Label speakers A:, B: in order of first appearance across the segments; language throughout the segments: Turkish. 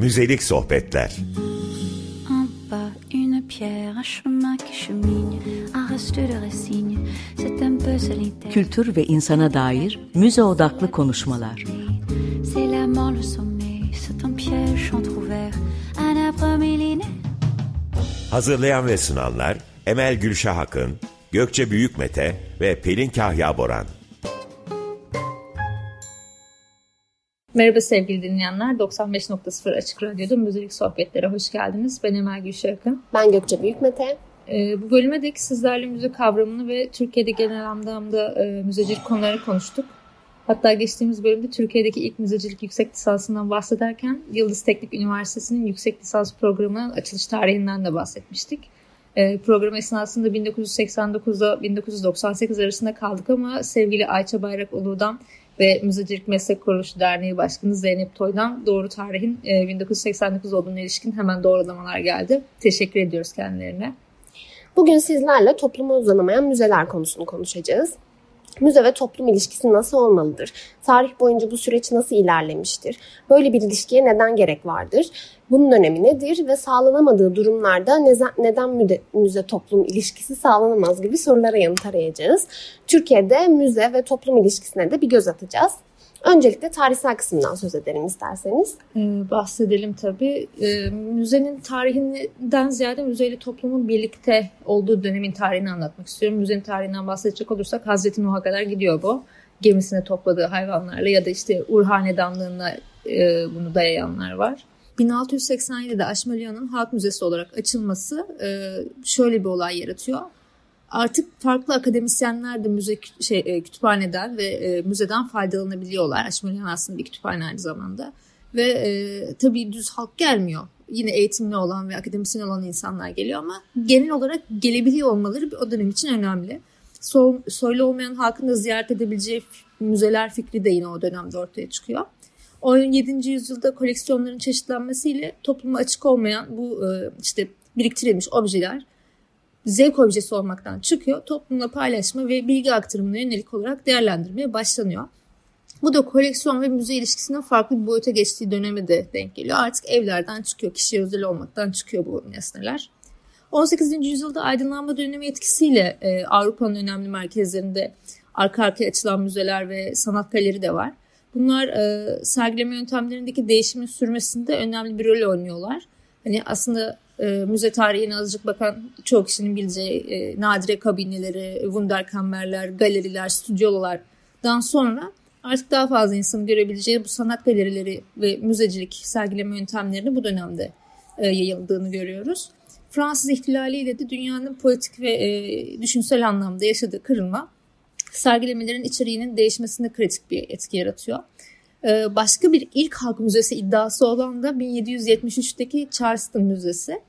A: Müzelik sohbetler.
B: Kültür ve insana dair müze odaklı konuşmalar.
A: Hazırlayan ve sunanlar Emel Gülşah Akın, Gökçe Büyükmete ve Pelin Kahya Boran.
C: Merhaba sevgili dinleyenler. 95.0 Açık Radyo'da Müzik Sohbetlere hoş geldiniz. Ben Emel Gülşah Akın.
D: Ben Gökçe Büyükmete.
C: Ee, bu bölüme dek sizlerle müzik kavramını ve Türkiye'de genel anlamda e, müzecilik konuları konuştuk. Hatta geçtiğimiz bölümde Türkiye'deki ilk müzecilik yüksek lisansından bahsederken Yıldız Teknik Üniversitesi'nin yüksek lisans programının açılış tarihinden de bahsetmiştik. E, program esnasında 1989'da 1998 arasında kaldık ama sevgili Ayça Bayrakoğlu'dan ve Müzecilik Meslek Kuruluşu Derneği Başkanı Zeynep Toy'dan doğru tarihin e, 1989 olduğuna ilişkin hemen doğrulamalar geldi. Teşekkür ediyoruz kendilerine.
D: Bugün sizlerle topluma uzanamayan müzeler konusunu konuşacağız. Müze ve toplum ilişkisi nasıl olmalıdır? Tarih boyunca bu süreç nasıl ilerlemiştir? Böyle bir ilişkiye neden gerek vardır? Bunun önemi nedir ve sağlanamadığı durumlarda neden müze, müze toplum ilişkisi sağlanamaz gibi sorulara yanıt arayacağız. Türkiye'de müze ve toplum ilişkisine de bir göz atacağız. Öncelikle tarihsel kısmından söz edelim isterseniz.
C: Ee, bahsedelim tabii. Ee, müzenin tarihinden ziyade müzeyle toplumun birlikte olduğu dönemin tarihini anlatmak istiyorum. Müzenin tarihinden bahsedecek olursak Hazreti Nuh'a kadar gidiyor bu. Gemisine topladığı hayvanlarla ya da işte Ur Hanedanlığı'na e, bunu dayayanlar var. 1687'de Aşmalya'nın Halk Müzesi olarak açılması e, şöyle bir olay yaratıyor artık farklı akademisyenler de müze şey, e, kütüphaneden ve e, müzeden faydalanabiliyorlar. Aşmalihan aslında bir kütüphane aynı zamanda. Ve e, tabii düz halk gelmiyor. Yine eğitimli olan ve akademisyen olan insanlar geliyor ama genel olarak gelebiliyor olmaları o dönem için önemli. So, soylu olmayan halkın da ziyaret edebileceği müzeler fikri de yine o dönemde ortaya çıkıyor. 17. yüzyılda koleksiyonların çeşitlenmesiyle topluma açık olmayan bu e, işte biriktirilmiş objeler zevk objesi olmaktan çıkıyor. Toplumla paylaşma ve bilgi aktarımına yönelik olarak değerlendirmeye başlanıyor. Bu da koleksiyon ve müze ilişkisinin farklı bir boyuta geçtiği döneme de denk geliyor. Artık evlerden çıkıyor, kişiye özel olmaktan çıkıyor bu nesneler. 18. yüzyılda aydınlanma dönemi etkisiyle e, Avrupa'nın önemli merkezlerinde arka arkaya açılan müzeler ve sanat galeri de var. Bunlar e, sergileme yöntemlerindeki değişimin sürmesinde önemli bir rol oynuyorlar. Hani aslında e, müze tarihine azıcık bakan çok kişinin bileceği e, nadire kabineleri, wunderkammerler, galeriler, stüdyolardan sonra artık daha fazla insanın görebileceği bu sanat galerileri ve müzecilik sergileme yöntemlerini bu dönemde e, yayıldığını görüyoruz. Fransız ihtilaliyle de dünyanın politik ve e, düşünsel anlamda yaşadığı kırılma sergilemelerin içeriğinin değişmesinde kritik bir etki yaratıyor. Ee, başka bir ilk halk müzesi iddiası olan da 1773'teki Charleston Müzesi.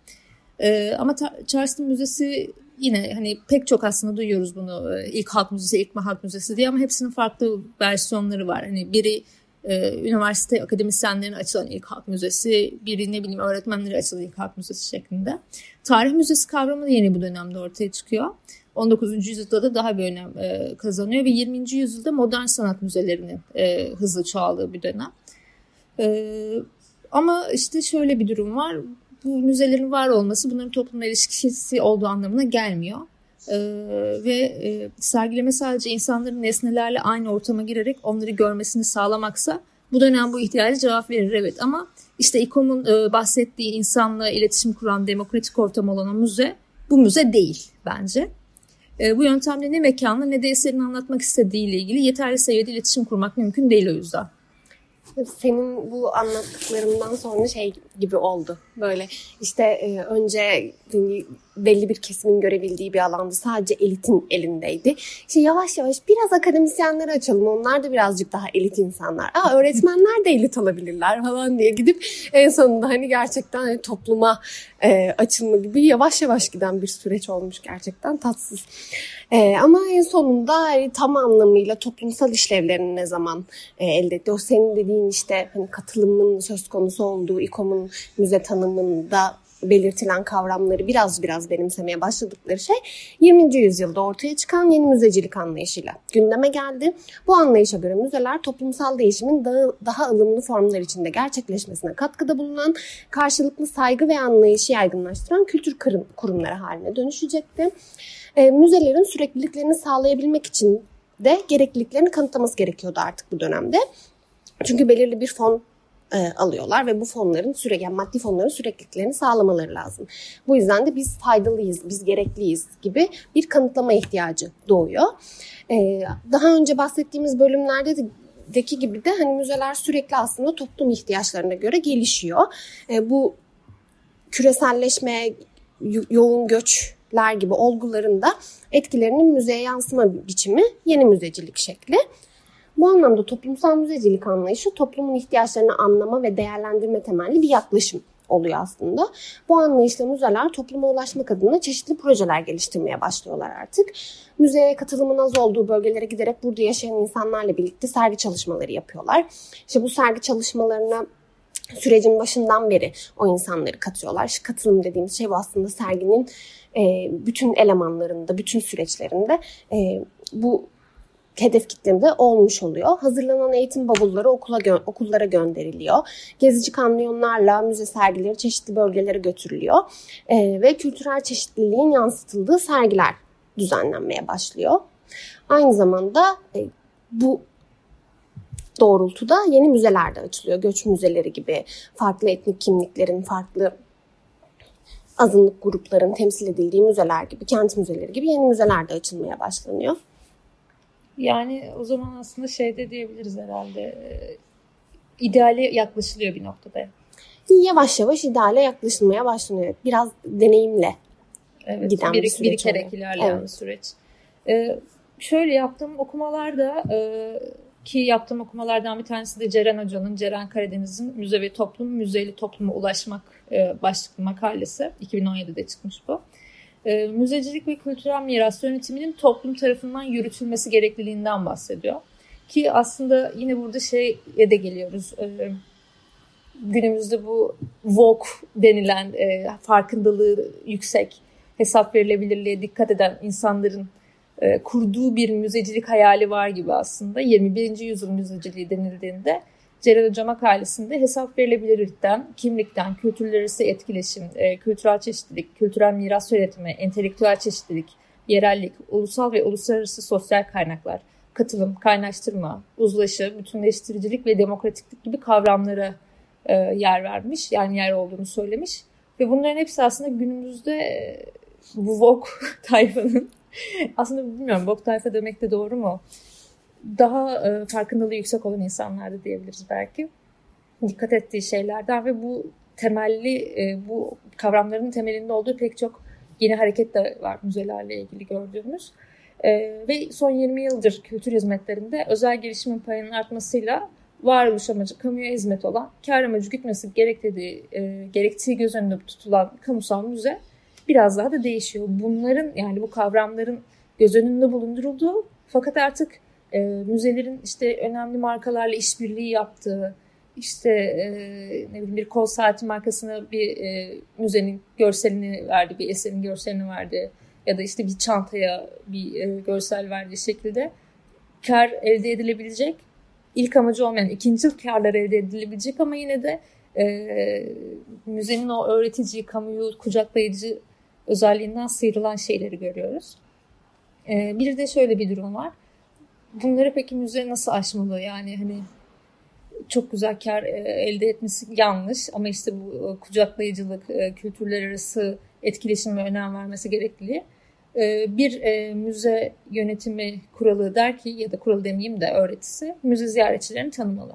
C: Ee, ama Charleston Müzesi yine hani pek çok aslında duyuyoruz bunu e, ilk halk müzesi, ilk halk müzesi diye ama hepsinin farklı versiyonları var. Hani biri e, üniversite akademisyenlerine açılan ilk halk müzesi, biri ne bileyim öğretmenlere açılan ilk halk müzesi şeklinde. Tarih müzesi kavramı da yeni bu dönemde ortaya çıkıyor. 19. yüzyılda da daha bir önem e, kazanıyor ve 20. yüzyılda modern sanat müzelerinin e, hızlı çoğaldığı bir dönem. E, ama işte şöyle bir durum var. Bu müzelerin var olması bunların toplumla ilişkisi olduğu anlamına gelmiyor. Ee, ve e, sergileme sadece insanların nesnelerle aynı ortama girerek onları görmesini sağlamaksa bu dönem bu ihtiyacı cevap verir evet ama işte İKOM'un e, bahsettiği insanla iletişim kuran demokratik ortam olan o müze bu müze değil bence. E, bu yöntemle ne mekanla ne de eserin anlatmak istediği ile ilgili yeterli seviyede iletişim kurmak mümkün değil o yüzden.
D: Senin bu anlattıklarından sonra şey gibi oldu. Böyle işte e, önce belli bir kesimin görebildiği bir alanda sadece elitin elindeydi. İşte yavaş yavaş biraz akademisyenleri açalım. Onlar da birazcık daha elit insanlar. Aa öğretmenler de elit olabilirler falan diye gidip en sonunda hani gerçekten hani topluma e, açılma gibi yavaş yavaş giden bir süreç olmuş gerçekten tatsız. E, ama en sonunda hani, tam anlamıyla toplumsal işlevlerini ne zaman e, elde etti? O senin dediğin işte hani katılımın söz konusu olduğu İKOM'un müze tanımında belirtilen kavramları biraz biraz benimsemeye başladıkları şey 20. yüzyılda ortaya çıkan yeni müzecilik anlayışıyla gündeme geldi. Bu anlayışa göre müzeler toplumsal değişimin daha, daha ılımlı formlar içinde gerçekleşmesine katkıda bulunan, karşılıklı saygı ve anlayışı yaygınlaştıran kültür kurumları haline dönüşecekti. E, müzelerin sürekliliklerini sağlayabilmek için de gerekliliklerini kanıtlaması gerekiyordu artık bu dönemde. Çünkü belirli bir fon e, alıyorlar ve bu fonların sürekli yani maddi fonların sürekliliklerini sağlamaları lazım. Bu yüzden de biz faydalıyız, biz gerekliyiz gibi bir kanıtlama ihtiyacı doğuyor. E, daha önce bahsettiğimiz bölümlerde de deki gibi de hani müzeler sürekli aslında toplum ihtiyaçlarına göre gelişiyor. E, bu küreselleşme, yoğun göçler gibi olguların da etkilerinin müzeye yansıma biçimi yeni müzecilik şekli. Bu anlamda toplumsal müzecilik anlayışı toplumun ihtiyaçlarını anlama ve değerlendirme temelli bir yaklaşım oluyor aslında. Bu anlayışla müzeler topluma ulaşmak adına çeşitli projeler geliştirmeye başlıyorlar artık. Müzeye katılımın az olduğu bölgelere giderek burada yaşayan insanlarla birlikte sergi çalışmaları yapıyorlar. İşte bu sergi çalışmalarına sürecin başından beri o insanları katıyorlar. İşte katılım dediğimiz şey bu aslında serginin e, bütün elemanlarında, bütün süreçlerinde e, bu hedef kitlemde olmuş oluyor. Hazırlanan eğitim bavulları okula gö- okullara gönderiliyor. Gezici kamyonlarla müze sergileri çeşitli bölgelere götürülüyor. E, ve kültürel çeşitliliğin yansıtıldığı sergiler düzenlenmeye başlıyor. Aynı zamanda e, bu doğrultuda yeni müzeler de açılıyor. Göç müzeleri gibi farklı etnik kimliklerin, farklı azınlık grupların temsil edildiği müzeler gibi, kent müzeleri gibi yeni müzeler de açılmaya başlanıyor.
C: Yani o zaman aslında şey de diyebiliriz herhalde. E, ideale yaklaşılıyor bir noktada.
D: Yavaş yavaş ideale yaklaşılmaya başlanıyor. Biraz deneyimle evet, giden bir, bir süreç.
C: Birikerek ilerleyen evet. bir süreç. Ee, şöyle yaptığım okumalarda e, ki yaptığım okumalardan bir tanesi de Ceren Hoca'nın, Ceren Karadeniz'in Müze ve Toplum, Müzeli Topluma Ulaşmak e, başlıklı makalesi. 2017'de çıkmış bu e, müzecilik ve kültürel miras yönetiminin toplum tarafından yürütülmesi gerekliliğinden bahsediyor. Ki aslında yine burada şeye de geliyoruz. E, günümüzde bu VOK denilen e, farkındalığı yüksek, hesap verilebilirliğe dikkat eden insanların e, kurduğu bir müzecilik hayali var gibi aslında. 21. yüzyıl müzeciliği denildiğinde Celal Hoca makalesinde hesap verilebilirlikten, kimlikten, kültürler arası etkileşim, e, kültürel çeşitlilik, kültürel miras yönetimi, entelektüel çeşitlilik, yerellik, ulusal ve uluslararası sosyal kaynaklar, katılım, kaynaştırma, uzlaşı, bütünleştiricilik ve demokratiklik gibi kavramlara e, yer vermiş. Yani yer olduğunu söylemiş. Ve bunların hepsi aslında günümüzde e, bu Vogue tayfanın aslında bilmiyorum Vogue tayfa demek de doğru mu? Daha e, farkındalığı yüksek olan insanlar da diyebiliriz belki. Dikkat ettiği şeylerden ve bu temelli, e, bu kavramların temelinde olduğu pek çok yeni hareket de var müzelerle ilgili gördüğümüz. E, ve son 20 yıldır kültür hizmetlerinde özel gelişimin payının artmasıyla varoluş amacı kamuya hizmet olan, kar amacı gütmesi gerektiği, e, gerektiği göz önünde tutulan kamusal müze biraz daha da değişiyor. Bunların yani bu kavramların göz önünde bulundurulduğu fakat artık e, müzelerin işte önemli markalarla işbirliği yaptığı, işte e, ne bileyim bir kol saati markasına bir e, müzenin görselini verdi, bir eserin görselini verdi ya da işte bir çantaya bir e, görsel verdiği şekilde kar elde edilebilecek. ilk amacı olmayan ikinci karlar elde edilebilecek ama yine de e, müzenin o öğretici, kamuyu kucaklayıcı özelliğinden sıyrılan şeyleri görüyoruz. E, bir de şöyle bir durum var bunları peki müze nasıl aşmalı? Yani hani çok güzel kar e, elde etmesi yanlış ama işte bu e, kucaklayıcılık, e, kültürler arası etkileşime önem vermesi gerekli. Bir müze yönetimi kuralı der ki ya da kuralı demeyeyim de öğretisi müze ziyaretçilerini tanımalı.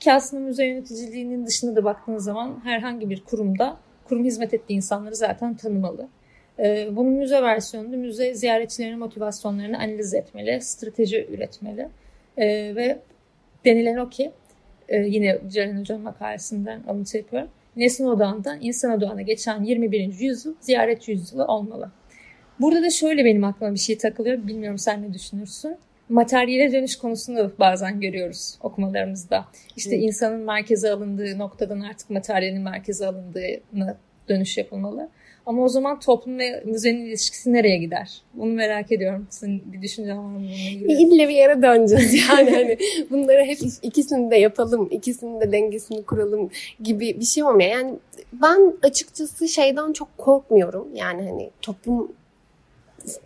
C: Ki aslında müze yöneticiliğinin dışında da baktığınız zaman herhangi bir kurumda kurum hizmet ettiği insanları zaten tanımalı. Ee, bunun müze versiyonunda müze ziyaretçilerin motivasyonlarını analiz etmeli, strateji üretmeli ee, ve denilen o ki e, yine Ceren Hocam makalesinden alıntı yapıyorum. Nesne odağından insan odağına geçen 21. yüzyıl ziyaretçi yüzyılı olmalı. Burada da şöyle benim aklıma bir şey takılıyor. Bilmiyorum sen ne düşünürsün. Materyale dönüş konusunu bazen görüyoruz okumalarımızda. İşte insanın merkeze alındığı noktadan artık materyalin merkeze alındığını dönüş yapılmalı. Ama o zaman toplum ve müzenin ilişkisi nereye gider? Bunu merak ediyorum. Senin bir düşüncen var mı?
D: İlle bir yere döneceğiz yani. hani bunları hep ikisini de yapalım, ikisinin de dengesini kuralım gibi bir şey olmuyor. Yani ben açıkçası şeyden çok korkmuyorum. Yani hani toplum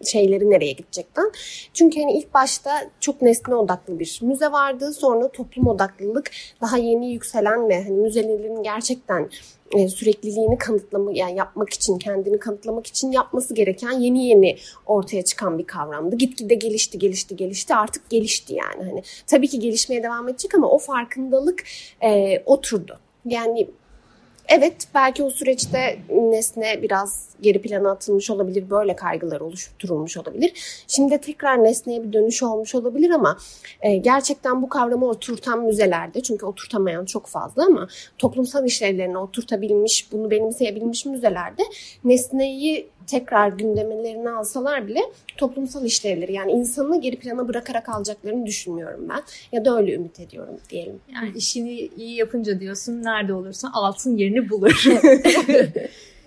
D: şeyleri nereye gidecekten. Çünkü hani ilk başta çok nesne odaklı bir müze vardı. Sonra toplum odaklılık daha yeni yükselen ve hani müzelerin gerçekten e, sürekliliğini kanıtlamak yani yapmak için kendini kanıtlamak için yapması gereken yeni yeni ortaya çıkan bir kavramdı. Gitgide gelişti, gelişti, gelişti. Artık gelişti yani. Hani tabii ki gelişmeye devam edecek ama o farkındalık e, oturdu. Yani Evet belki o süreçte nesne biraz geri plana atılmış olabilir. Böyle kaygılar oluşturulmuş olabilir. Şimdi tekrar nesneye bir dönüş olmuş olabilir ama e, gerçekten bu kavramı oturtan müzelerde çünkü oturtamayan çok fazla ama toplumsal işlevlerini oturtabilmiş, bunu benimseyebilmiş müzelerde nesneyi tekrar gündemelerine alsalar bile toplumsal işlevleri yani insanı geri plana bırakarak alacaklarını düşünmüyorum ben. Ya da öyle ümit ediyorum diyelim.
C: Yani işini iyi yapınca diyorsun nerede olursa altın yerini bulur.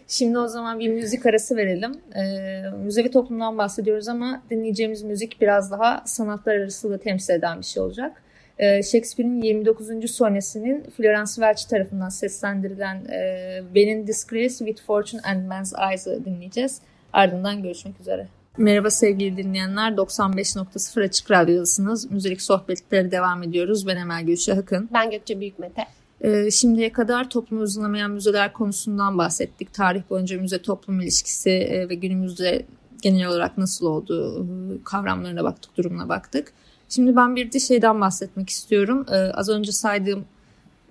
C: Şimdi o zaman bir müzik arası verelim. Ee, müzevi toplumdan bahsediyoruz ama dinleyeceğimiz müzik biraz daha sanatlar arası da temsil eden bir şey olacak. Ee, Shakespeare'in 29. sonesinin Florence Welch tarafından seslendirilen e, Benin Disgrace with Fortune and Man's Eyes'ı dinleyeceğiz. Ardından görüşmek üzere. Merhaba sevgili dinleyenler. 95.0 Açık Radyo'dasınız. Müzik sohbetleri devam ediyoruz. Ben Emel Gülşah Akın.
D: Ben Gökçe Büyükmete.
C: Ee, şimdiye kadar toplumu uzunlamayan müzeler konusundan bahsettik. Tarih boyunca müze toplum ilişkisi e, ve günümüzde genel olarak nasıl olduğu e, kavramlarına baktık, durumuna baktık. Şimdi ben bir de şeyden bahsetmek istiyorum. Ee, az önce saydığım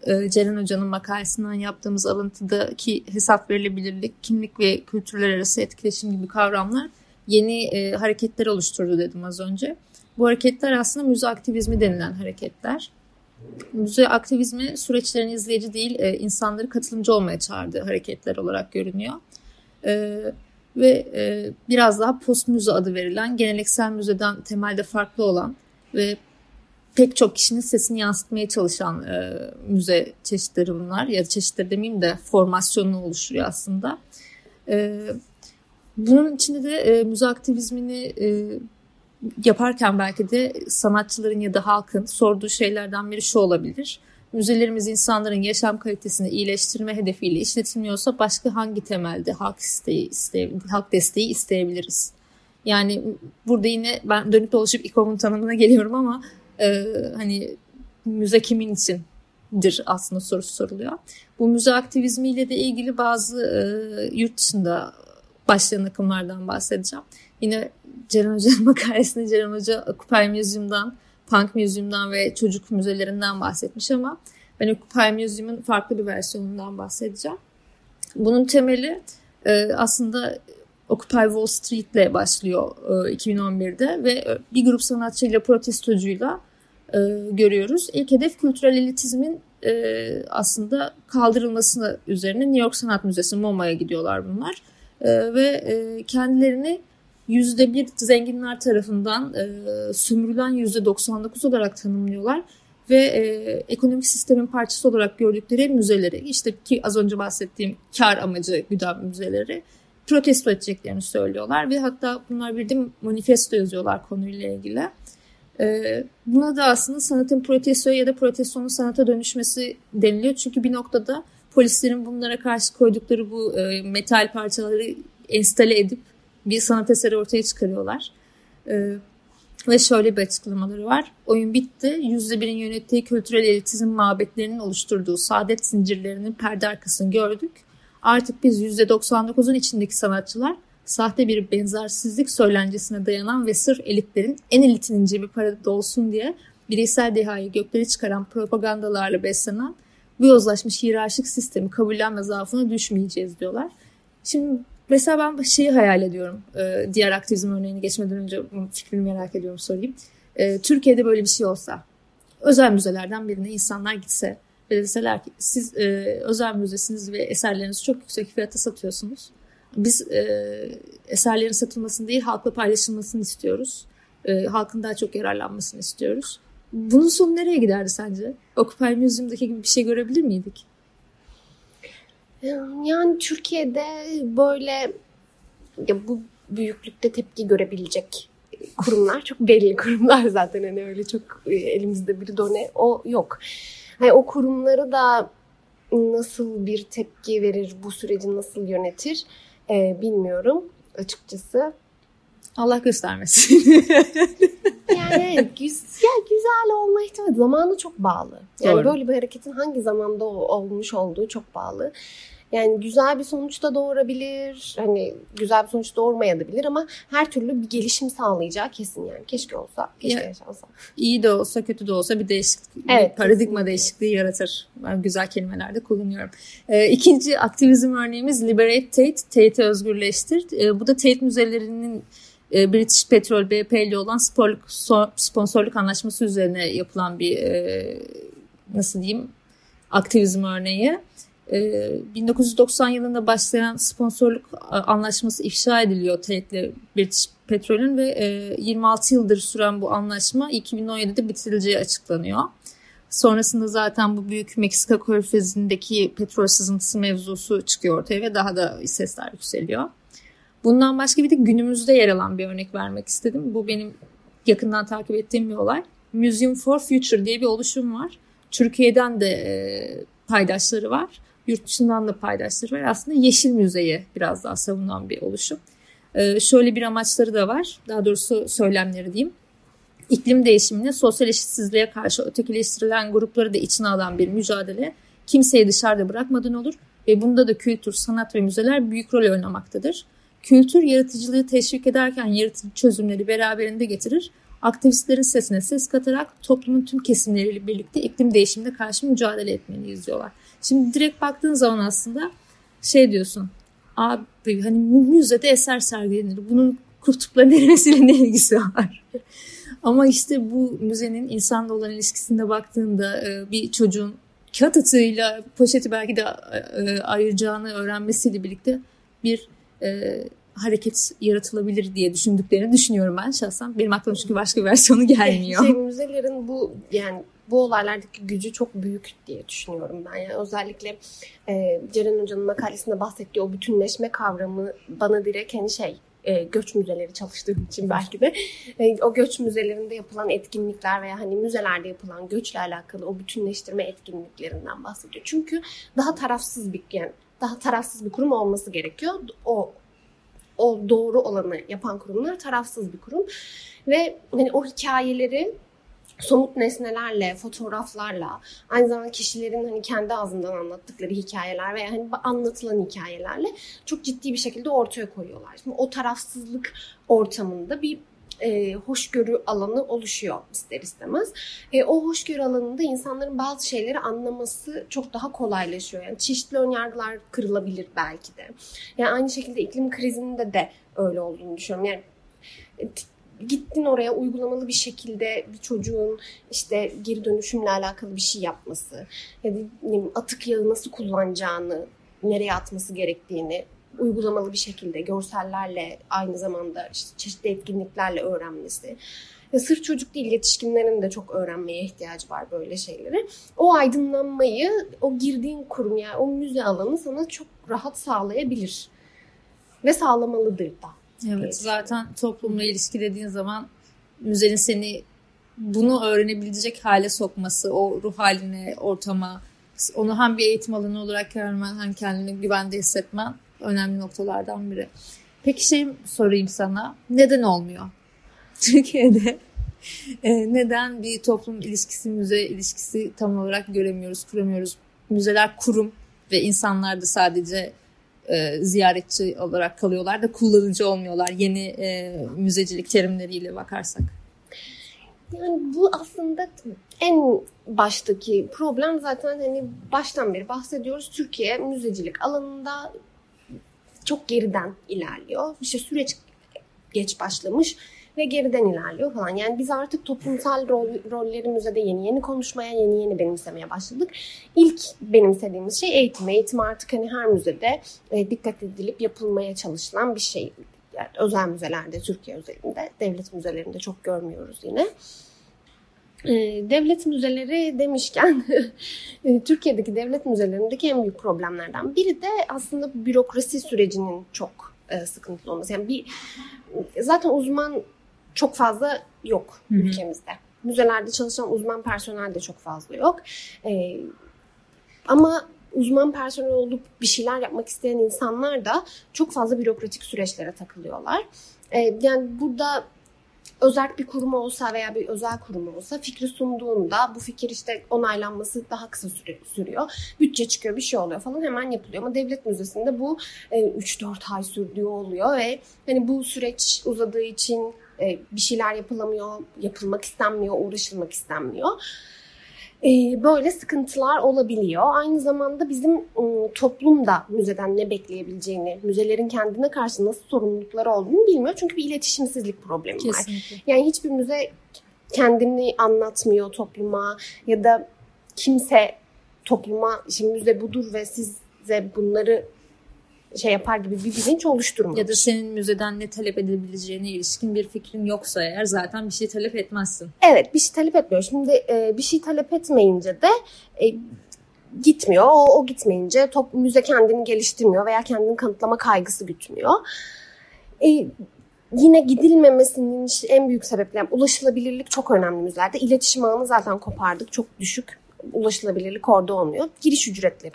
C: e, Ceren Hoca'nın makalesinden yaptığımız alıntıdaki hesap verilebilirlik, kimlik ve kültürler arası etkileşim gibi kavramlar yeni e, hareketler oluşturdu dedim az önce. Bu hareketler aslında müze aktivizmi denilen hareketler. Müze aktivizmi süreçlerin izleyici değil, e, insanları katılımcı olmaya çağırdığı hareketler olarak görünüyor. E, ve e, biraz daha post müze adı verilen, geleneksel müzeden temelde farklı olan ve pek çok kişinin sesini yansıtmaya çalışan e, müze çeşitleri bunlar. Ya çeşitleri demeyeyim de formasyonunu oluşturuyor aslında. E, bunun içinde de e, müze aktivizmini e, yaparken belki de sanatçıların ya da halkın sorduğu şeylerden biri şu olabilir. Müzelerimiz insanların yaşam kalitesini iyileştirme hedefiyle işletilmiyorsa başka hangi temelde halk isteği, isteyebilir, halk desteği isteyebiliriz? Yani burada yine ben dönüp dolaşıp İKOM'un tanımına geliyorum ama e, hani müze kimin içindir aslında sorusu soruluyor. Bu müze aktivizmiyle de ilgili bazı e, yurt dışında başlayan akımlardan bahsedeceğim. Yine Ceren Hoca'nın makalesinde Ceren Hoca Occupy Museum'dan, Punk Museum'dan ve çocuk müzelerinden bahsetmiş ama ben Occupy Museum'un farklı bir versiyonundan bahsedeceğim. Bunun temeli e, aslında Occupy Wall Street'le başlıyor e, 2011'de ve bir grup sanatçıyla protestocuyla e, görüyoruz. İlk hedef kültürel elitizmin e, aslında kaldırılmasını üzerine New York Sanat Müzesi MoMA'ya gidiyorlar bunlar. E, ve e, kendilerini yüzde bir zenginler tarafından e, sömürülen yüzde 99 olarak tanımlıyorlar ve e, ekonomik sistemin parçası olarak gördükleri müzeleri işte ki az önce bahsettiğim kar amacı güden müzeleri protesto edeceklerini söylüyorlar ve hatta bunlar bir de manifesto yazıyorlar konuyla ilgili. E, buna da aslında sanatın protestoya ya da protestonun sanata dönüşmesi deniliyor. Çünkü bir noktada polislerin bunlara karşı koydukları bu e, metal parçaları enstale edip bir sanat eseri ortaya çıkarıyorlar. E, ve şöyle bir açıklamaları var. Oyun bitti. Yüzde birin yönettiği kültürel elitizm mabetlerinin oluşturduğu saadet zincirlerinin perde arkasını gördük. Artık biz yüzde 99'un içindeki sanatçılar sahte bir benzersizlik söylencesine dayanan ve sırf elitlerin en elitinin cebi parada dolsun diye bireysel dehayı gökleri çıkaran propagandalarla beslenen bu yozlaşmış hiyerarşik sistemi kabullenme zaafına düşmeyeceğiz diyorlar. Şimdi mesela ben şeyi hayal ediyorum. Ee, diğer aktivizm örneğini geçmeden önce fikrini merak ediyorum sorayım. Ee, Türkiye'de böyle bir şey olsa özel müzelerden birine insanlar gitse ve deseler ki siz e, özel müzesiniz ve eserlerinizi çok yüksek fiyata satıyorsunuz. Biz e, eserlerin satılmasını değil halkla paylaşılmasını istiyoruz. E, halkın daha çok yararlanmasını istiyoruz. Bunun sonu nereye giderdi sence? Occupy Museum'daki gibi bir şey görebilir miydik?
D: Yani Türkiye'de böyle ya bu büyüklükte tepki görebilecek kurumlar çok belli kurumlar zaten hani öyle çok e, elimizde bir done o yok. Hani o kurumları da nasıl bir tepki verir, bu süreci nasıl yönetir e, bilmiyorum açıkçası.
C: Allah göstermesin.
D: yani güzel, güzel olma ihtimali zamanı çok bağlı. Yani Doğru. böyle bir hareketin hangi zamanda olmuş olduğu çok bağlı. Yani güzel bir sonuç da doğurabilir. Hani güzel bir sonuç doğurmayabilir ama her türlü bir gelişim sağlayacağı kesin yani. Keşke olsa, keşke ya, yaşansa.
C: İyi de olsa, kötü de olsa bir değişiklik, evet, bir paradigma kesinlikle. değişikliği yaratır. Ben güzel kelimelerde kullanıyorum. Ee, ikinci aktivizm örneğimiz Liberate Tate, Tate'i özgürleştir. Ee, bu da Tate müzelerinin e, British Petrol BP ile olan sporluk, sponsorluk anlaşması üzerine yapılan bir e, nasıl diyeyim aktivizm örneği. 1990 ee, yılında başlayan sponsorluk anlaşması ifşa ediliyor Tate'le British Petrol'ün ve 26 e, yıldır süren bu anlaşma 2017'de bitirileceği açıklanıyor. Sonrasında zaten bu büyük Meksika körfezindeki petrol sızıntısı mevzusu çıkıyor ortaya ve daha da sesler yükseliyor. Bundan başka bir de günümüzde yer alan bir örnek vermek istedim. Bu benim yakından takip ettiğim bir olay. Museum for Future diye bir oluşum var. Türkiye'den de e, paydaşları var yurt dışından da paydaşları var. Aslında Yeşil Müze'yi biraz daha savunan bir oluşum. Ee, şöyle bir amaçları da var. Daha doğrusu söylemleri diyeyim. İklim değişimine, sosyal eşitsizliğe karşı ötekileştirilen grupları da içine alan bir mücadele kimseyi dışarıda bırakmadan olur ve bunda da kültür, sanat ve müzeler büyük rol oynamaktadır. Kültür yaratıcılığı teşvik ederken yaratıcı çözümleri beraberinde getirir. Aktivistlerin sesine ses katarak toplumun tüm kesimleriyle birlikte iklim değişimine karşı mücadele etmeliyiz diyorlar. Şimdi direkt baktığın zaman aslında şey diyorsun. Abi hani müzede eser sergilenir. Bunun kutupların erimesiyle ne ilgisi var? Ama işte bu müzenin insanla olan ilişkisinde baktığında e, bir çocuğun kağıt atığıyla poşeti belki de e, ayıracağını öğrenmesiyle birlikte bir e, hareket yaratılabilir diye düşündüklerini düşünüyorum ben şahsen. Benim aklıma çünkü başka bir versiyonu gelmiyor.
D: Şey, müzelerin bu yani bu olaylardaki gücü çok büyük diye düşünüyorum ben. Yani özellikle e, Ceren Hoca'nın makalesinde bahsettiği o bütünleşme kavramı bana direkt hani şey e, göç müzeleri çalıştığım için belki de e, o göç müzelerinde yapılan etkinlikler veya hani müzelerde yapılan göçle alakalı o bütünleştirme etkinliklerinden bahsediyor. Çünkü daha tarafsız bir yani daha tarafsız bir kurum olması gerekiyor. O o doğru olanı yapan kurumlar tarafsız bir kurum ve hani o hikayeleri somut nesnelerle, fotoğraflarla, aynı zamanda kişilerin hani kendi ağzından anlattıkları hikayeler veya hani anlatılan hikayelerle çok ciddi bir şekilde ortaya koyuyorlar. Şimdi o tarafsızlık ortamında bir e, hoşgörü alanı oluşuyor ister istemez. E, o hoşgörü alanında insanların bazı şeyleri anlaması çok daha kolaylaşıyor. Yani çeşitli önyargılar kırılabilir belki de. Yani aynı şekilde iklim krizinde de öyle olduğunu düşünüyorum. Yani e, gittin oraya uygulamalı bir şekilde bir çocuğun işte geri dönüşümle alakalı bir şey yapması ya da atık yağı nasıl kullanacağını, nereye atması gerektiğini uygulamalı bir şekilde görsellerle aynı zamanda işte çeşitli etkinliklerle öğrenmesi. Ya sırf çocuk değil yetişkinlerin de çok öğrenmeye ihtiyacı var böyle şeyleri. O aydınlanmayı o girdiğin kurum yani o müze alanı sana çok rahat sağlayabilir. Ve sağlamalıdır da.
C: Evet zaten toplumla ilişki dediğin zaman müzenin seni bunu öğrenebilecek hale sokması, o ruh haline, ortama, onu hem bir eğitim alanı olarak görmen hem kendini güvende hissetmen önemli noktalardan biri. Peki şey sorayım sana. Neden olmuyor? Türkiye'de e, neden bir toplum ilişkisi, müze ilişkisi tam olarak göremiyoruz, kuramıyoruz? Müzeler kurum ve insanlar da sadece e, ziyaretçi olarak kalıyorlar da kullanıcı olmuyorlar yeni e, müzecilik terimleriyle bakarsak.
D: Yani bu aslında en baştaki problem zaten hani baştan beri bahsediyoruz. Türkiye müzecilik alanında çok geriden ilerliyor. İşte süreç geç başlamış ve geriden ilerliyor falan. Yani biz artık toplumsal rol, rollerimize de yeni yeni konuşmaya, yeni yeni benimsemeye başladık. İlk benimsediğimiz şey eğitim. Eğitim artık hani her müzede e, dikkat edilip yapılmaya çalışılan bir şey. Yani özel müzelerde, Türkiye özelinde, devlet müzelerinde çok görmüyoruz yine. E, devlet müzeleri demişken e, Türkiye'deki devlet müzelerindeki en büyük problemlerden biri de aslında bürokrasi sürecinin çok e, sıkıntılı olması. Yani bir zaten uzman çok fazla yok Hı-hı. ülkemizde. Müzelerde çalışan uzman personel de çok fazla yok. E, ama uzman personel olup bir şeyler yapmak isteyen insanlar da çok fazla bürokratik süreçlere takılıyorlar. E, yani burada özel bir kurum olsa veya bir özel kurum olsa fikri sunduğunda bu fikir işte onaylanması daha kısa sürüyor. Bütçe çıkıyor bir şey oluyor falan hemen yapılıyor. Ama devlet müzesinde bu e, 3-4 ay sürdüğü oluyor ve hani bu süreç uzadığı için e, bir şeyler yapılamıyor, yapılmak istenmiyor, uğraşılmak istenmiyor. Ee, böyle sıkıntılar olabiliyor. Aynı zamanda bizim ıı, toplum da müzeden ne bekleyebileceğini, müzelerin kendine karşı nasıl sorumlulukları olduğunu bilmiyor. Çünkü bir iletişimsizlik problemi Kesinlikle. var. Yani hiçbir müze kendini anlatmıyor topluma ya da kimse topluma şimdi müze budur ve size bunları şey yapar gibi bir bilinç oluşturmamış.
C: Ya da senin müzeden ne talep edebileceğine ilişkin bir fikrin yoksa eğer zaten bir şey talep etmezsin.
D: Evet bir şey talep etmiyor. Şimdi e, bir şey talep etmeyince de e, gitmiyor. O, o gitmeyince top, müze kendini geliştirmiyor veya kendini kanıtlama kaygısı gütmüyor. E, yine gidilmemesinin en büyük sebepleri yani ulaşılabilirlik çok önemli müzelerde. İletişim ağını zaten kopardık. Çok düşük ulaşılabilirlik orada olmuyor. Giriş ücretleri.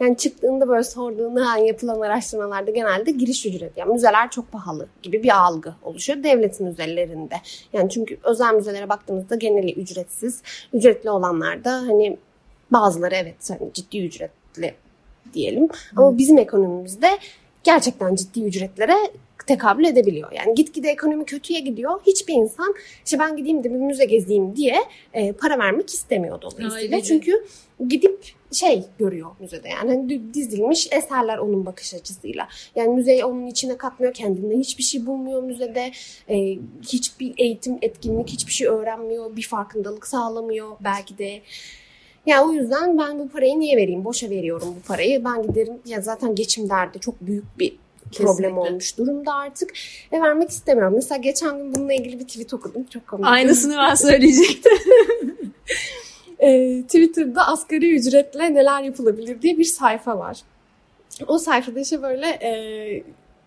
D: Yani çıktığında böyle sorduğunda hani yapılan araştırmalarda genelde giriş ücreti. Yani müzeler çok pahalı gibi bir algı oluşuyor devlet müzelerinde. Yani çünkü özel müzelere baktığımızda geneli ücretsiz. Ücretli olanlar da hani bazıları evet hani ciddi ücretli diyelim. Ama bizim ekonomimizde gerçekten ciddi ücretlere tekabül edebiliyor. Yani gitgide ekonomi kötüye gidiyor. Hiçbir insan işte ben gideyim de bir müze gezeyim diye e, para vermek istemiyor dolayısıyla. Aynen. Çünkü gidip şey görüyor müzede yani hani dizilmiş eserler onun bakış açısıyla. Yani müzeyi onun içine katmıyor, kendinden hiçbir şey bulmuyor müzede. E, hiçbir eğitim, etkinlik, hiçbir şey öğrenmiyor, bir farkındalık sağlamıyor belki de. Ya o yüzden ben bu parayı niye vereyim? Boşa veriyorum bu parayı. Ben giderim ya zaten geçim derdi çok büyük bir Kesinlikle. problem olmuş durumda artık. Ve vermek istemiyorum. Mesela geçen gün bununla ilgili bir tweet okudum. Çok komik.
C: Aynısını ben söyleyecektim.
D: e, Twitter'da asgari ücretle neler yapılabilir diye bir sayfa var. O sayfada işte böyle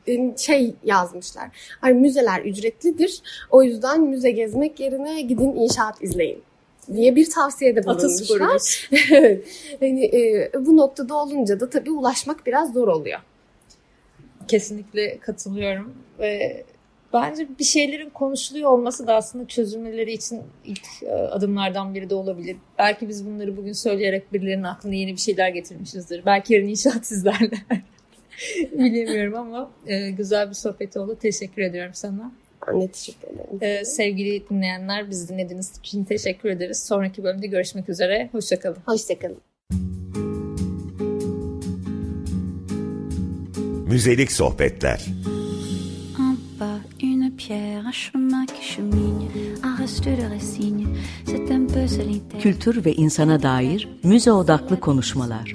D: e, şey yazmışlar. Ay müzeler ücretlidir. O yüzden müze gezmek yerine gidin inşaat izleyin diye bir tavsiyede bulunmuşlar. hani, e, bu noktada olunca da tabii ulaşmak biraz zor oluyor.
C: Kesinlikle katılıyorum ve bence bir şeylerin konuşuluyor olması da aslında çözümleri için ilk e, adımlardan biri de olabilir. Belki biz bunları bugün söyleyerek birilerinin aklına yeni bir şeyler getirmişizdir. Belki yarın inşaat sizlerle. Bilemiyorum ama e, güzel bir sohbet oldu. Teşekkür ediyorum sana.
D: Ben de teşekkür ederim.
C: Ee, sevgili dinleyenler biz dinlediğiniz için teşekkür ederiz. Sonraki bölümde görüşmek üzere. Hoşçakalın.
D: Hoşçakalın.
A: Müzelik sohbetler.
E: Un pas, une pierre, un chemin qui chemine, un reste de racine, c'est un peu solitaire.
B: Kültür ve insana dair müze odaklı konuşmalar.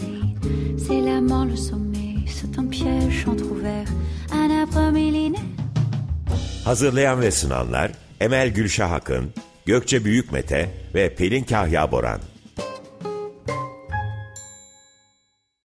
E: C'est la mort, le sommet, c'est un piège entrouvert, un arbre millénaire.
A: Hazırlayan ve sunanlar Emel Gülşah Akın, Gökçe Büyükmete ve Pelin Kahya Boran.